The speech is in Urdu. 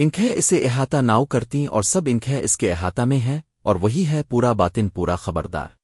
انکھیں اسے احاطہ ناؤ کرتی اور سب انکھیں اس کے احاطہ میں ہیں اور وہی ہے پورا باطن پورا خبردار۔